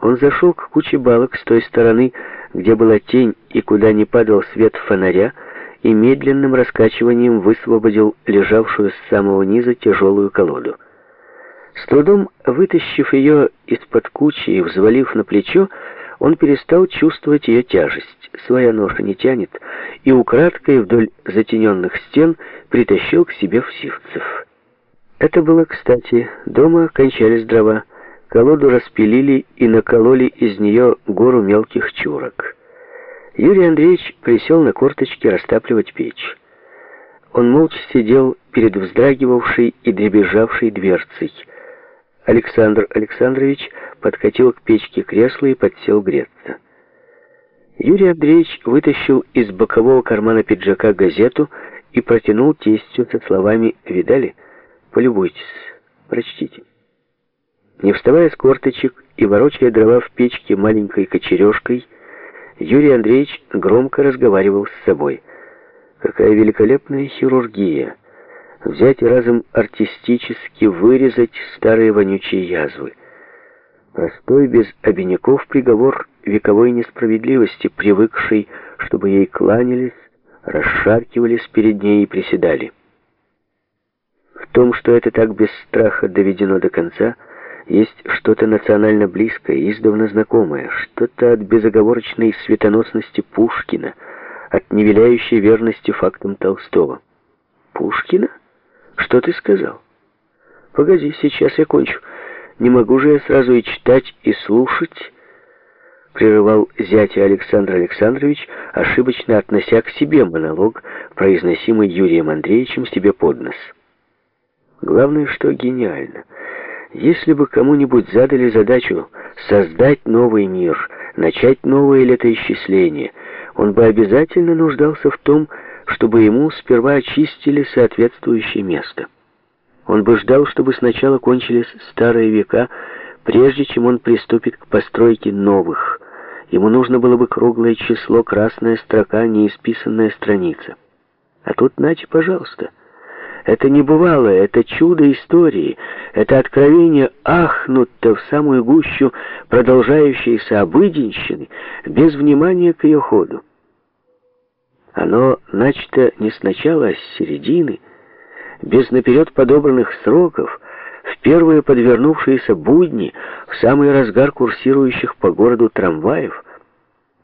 Он зашел к куче балок с той стороны, где была тень и куда не падал свет фонаря, и медленным раскачиванием высвободил лежавшую с самого низа тяжелую колоду. С трудом вытащив ее из-под кучи и взвалив на плечо, он перестал чувствовать ее тяжесть. Своя ноша не тянет, и украдкой вдоль затененных стен притащил к себе всивцев. Это было кстати. Дома кончались дрова. Колоду распилили и накололи из нее гору мелких чурок. Юрий Андреевич присел на корточки растапливать печь. Он молча сидел перед вздрагивавшей и дребезжавшей дверцей. Александр Александрович подкатил к печке кресло и подсел греться. Юрий Андреевич вытащил из бокового кармана пиджака газету и протянул тестю со словами «Видали? Полюбуйтесь, прочтите». Не вставая с корточек и ворочая дрова в печке маленькой кочережкой, Юрий Андреевич громко разговаривал с собой. Какая великолепная хирургия! Взять и разом артистически вырезать старые вонючие язвы. Простой, без обиняков приговор вековой несправедливости, привыкшей, чтобы ей кланялись, расшаркивались перед ней и приседали. В том, что это так без страха доведено до конца – есть что-то национально близкое, издавна знакомое, что-то от безоговорочной светоносности Пушкина, от невиляющей верности фактам Толстого. Пушкина? Что ты сказал? Погоди, сейчас я кончу. Не могу же я сразу и читать, и слушать, прерывал зятя Александр Александрович, ошибочно относя к себе монолог, произносимый Юрием Андреевичем себе под нос. Главное, что гениально — если бы кому-нибудь задали задачу создать новый мир, начать новое летоисчисление, он бы обязательно нуждался в том, чтобы ему сперва очистили соответствующее место. Он бы ждал, чтобы сначала кончились старые века, прежде чем он приступит к постройке новых. Ему нужно было бы круглое число, красная строка, неисписанная страница. А тут, нате, пожалуйста, это не бывало, это чудо истории, это откровение ахнуто в самую гущу продолжающейся обыденщины, без внимания к ее ходу. Оно начато не сначала, а с середины, без наперед подобранных сроков, в первые подвернувшиеся будни, в самый разгар курсирующих по городу трамваев.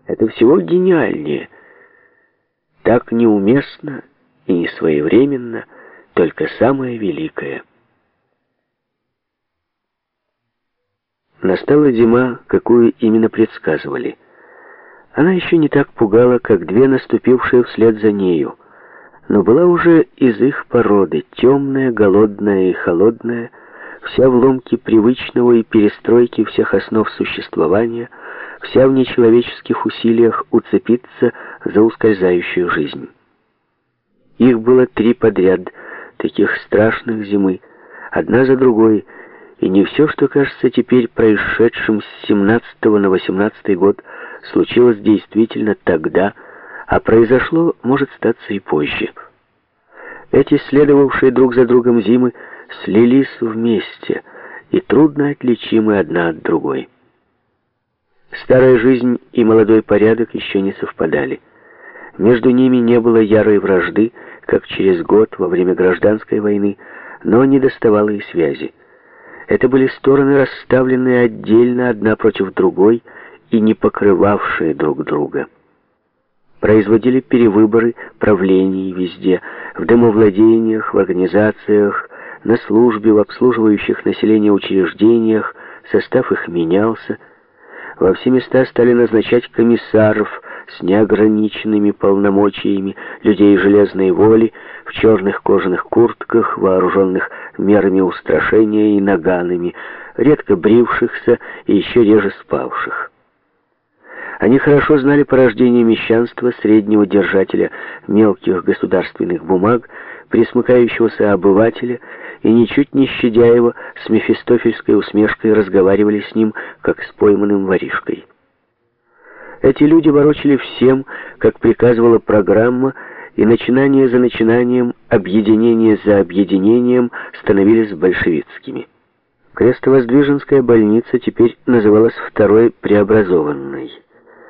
Это всего гениальнее, так неуместно и несвоевременно, только самое великое. Настала зима, какую именно предсказывали. Она еще не так пугала, как две наступившие вслед за нею, но была уже из их породы, темная, голодная и холодная, вся в ломке привычного и перестройки всех основ существования, вся в нечеловеческих усилиях уцепиться за ускользающую жизнь. Их было три подряд — таких страшных зимы, одна за другой, и не все, что кажется теперь происшедшим с 17 на 18 год, случилось действительно тогда, а произошло, может статься и позже. Эти следовавшие друг за другом зимы слились вместе и трудно отличимы одна от другой. Старая жизнь и молодой порядок еще не совпадали. Между ними не было ярой вражды, как через год во время гражданской войны, но не доставало и связи. Это были стороны, расставленные отдельно одна против другой и не покрывавшие друг друга. Производили перевыборы правлений везде, в домовладениях, в организациях, на службе, в обслуживающих население учреждениях, состав их менялся. Во все места стали назначать комиссаров, с неограниченными полномочиями людей железной воли, в черных кожаных куртках, вооруженных мерами устрашения и наганами, редко брившихся и еще реже спавших. Они хорошо знали порождение мещанства среднего держателя мелких государственных бумаг, присмыкающегося обывателя, и ничуть не щадя его, с мефистофельской усмешкой разговаривали с ним, как с пойманным воришкой. Эти люди ворочали всем, как приказывала программа, и начинание за начинанием, объединение за объединением становились большевистскими. Крестовоздвиженская больница теперь называлась второй преобразованной.